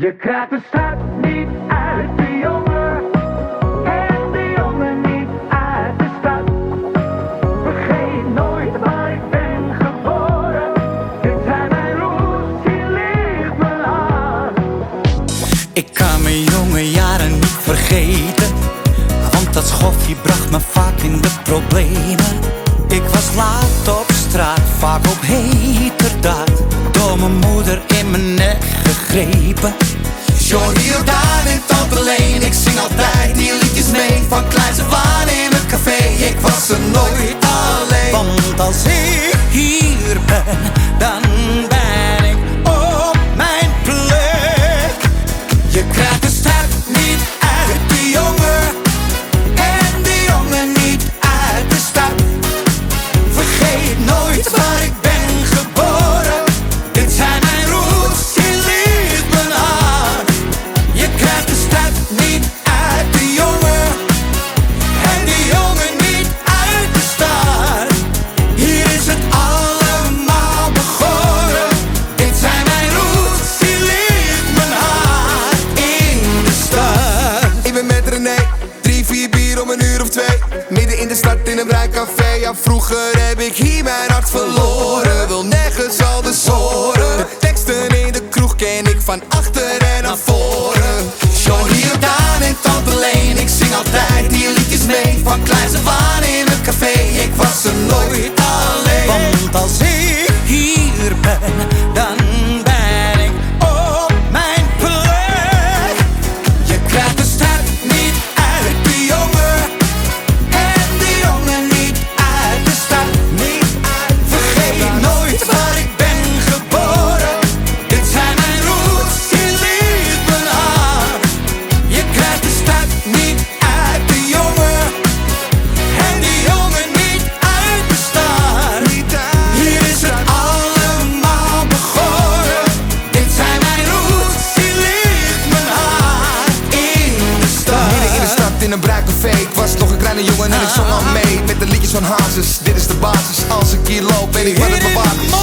Je krijgt de stad niet uit de jongen. En de jongen niet uit de stad. Vergeet nooit waar ik ben geboren. Dit zijn mijn roots, hier ligt mijn. Ik kan mijn jonge jaren niet vergeten Want dat schoffie bracht me vaak in de problemen Ik was laat op straat, vaak op heterdaad mijn moeder in mijn nek gegrepen. John hier daar en tante Leen Ik zing altijd die liedjes mee Van kleinse stad in een bruik café Ja vroeger heb ik hier mijn hart verloren. Wil nergens anders horen. De teksten in de kroeg ken ik van achter en naar voren. John hier, Daan en Tante Leen. Ik zing altijd die liedjes mee. Van kleinse waan in het café. Ik was er nooit Ik was nog een kleine jongen en ik zong al mee Met de liedjes van Hazes, dit is de basis. Als ik hier loop weet ik wat het bewaard is